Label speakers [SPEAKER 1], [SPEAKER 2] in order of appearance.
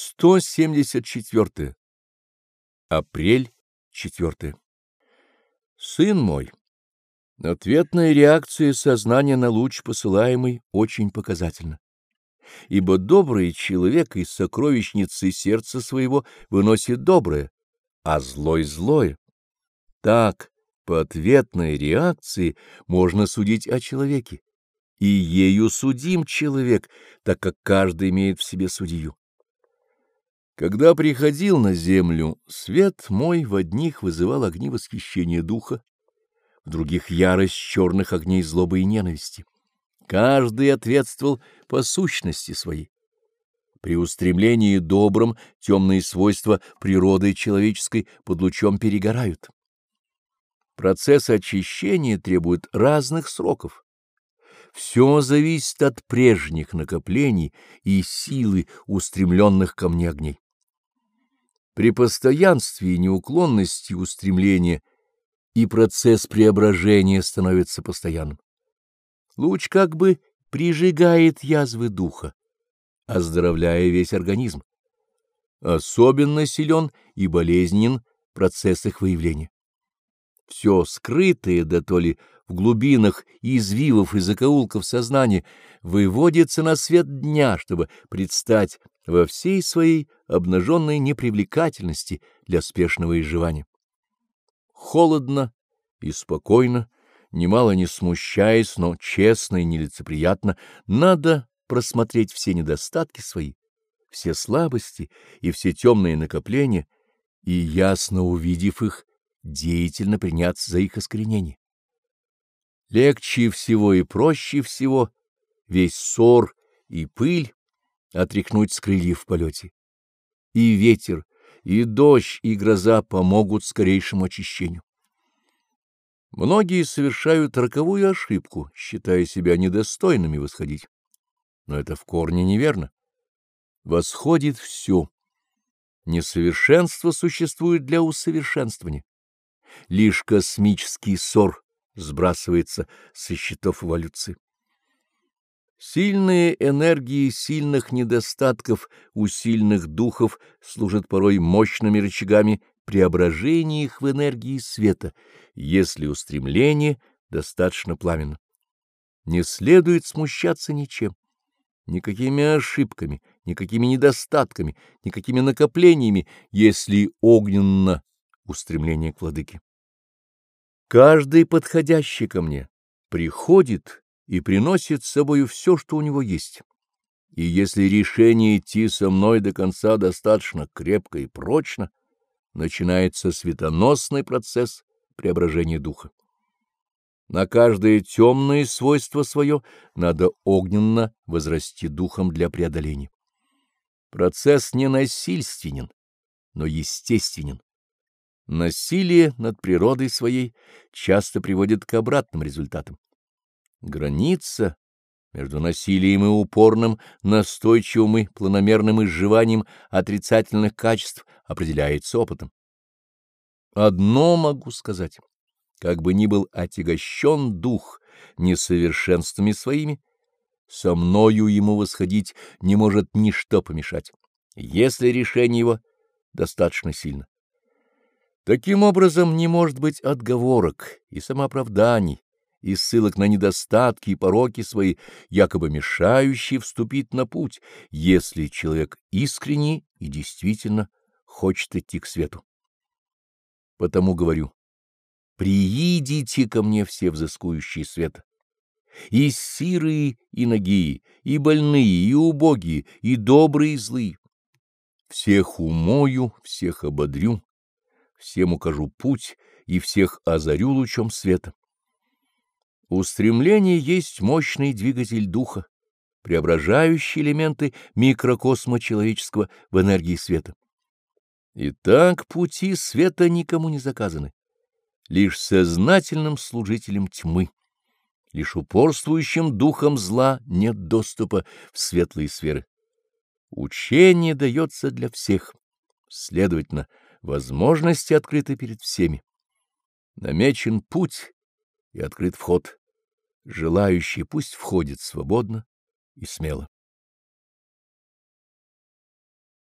[SPEAKER 1] 174. Апрель 4. Сын мой, ответная реакция сознания на луч посылаемый очень показательна, ибо добрый человек из сокровищницы сердца своего выносит доброе, а злой — злое. Так, по ответной реакции можно судить о человеке, и ею судим человек, так как каждый имеет в себе судью. Когда приходил на землю, свет мой в одних вызывал огни восхищения духа, в других — ярость черных огней злобы и ненависти. Каждый ответствовал по сущности своей. При устремлении добрым темные свойства природы человеческой под лучом перегорают. Процесс очищения требует разных сроков. Все зависит от прежних накоплений и силы устремленных ко мне огней. При постоянстве и неуклонности устремления и процесс преображения становится постоянным. Луч как бы прижигает язвы духа, оздоровляя весь организм. Особенно силен и болезнен процесс их выявления. Все скрытое, да то ли в глубинах извивов и закоулков сознания, выводится на свет дня, чтобы предстать во всей своей обнаженной непривлекательности для спешного изживания. Холодно и спокойно, немало не смущаясь, но честно и нелицеприятно, надо просмотреть все недостатки свои, все слабости и все темные накопления, и, ясно увидев их, деятельно приняться за их искоренение. Легче всего и проще всего весь ссор и пыль отряхнуть с крыльев в полете. И ветер, и дождь, и гроза помогут скорейшему очищению. Многие совершают роковую ошибку, считая себя недостойными восходить. Но это в корне неверно. Восходит все. Несовершенство существует для усовершенствования. Лишь космический ссор сбрасывается со счетов эволюции. Сильные энергии сильных недостатков у сильных духов служат порой мощными рычагами преображения их в энергии света, если устремление достаточно пламенно. Не следует смущаться ничем, никакими ошибками, никакими недостатками, никакими накоплениями, если огненно устремление к владыке. Каждый подходящий ко мне приходит и приносит с собою все, что у него есть. И если решение идти со мной до конца достаточно крепко и прочно, начинается светоносный процесс преображения духа. На каждое темное свойство свое надо огненно возрасти духом для преодоления. Процесс не насильственен, но естественен. Насилие над природой своей часто приводит к обратным результатам. Граница между насилием и упорным, настойчивым и планомерным изживанием отрицательных качеств определяется опытом. Одно могу сказать. Как бы ни был отягощен дух несовершенствами своими, со мною ему восходить не может ничто помешать, если решение его достаточно сильно. Таким образом, не может быть отговорок и самооправданий, и ссылок на недостатки и пороки свои, якобы мешающие вступить на путь, если человек искренне и действительно хочет идти к свету. Потому говорю, приидите ко мне все взыскующие света, и сирые, и ноги, и больные, и убогие, и добрые, и злые. Всех умою, всех ободрю, всем укажу путь и всех озарю лучом света. Устремление есть мощный двигатель духа, преображающий элементы микрокосма человеческого в энергии света. Итак, пути света никому не заказаны, лишь сознательным служителям тьмы, лишь упорствующим духом зла нет доступа в светлые сферы. Учение дается для всех, следовательно, возможности открыты перед всеми. Намечен путь и открыт вход. Желающий пусть входит свободно и смело.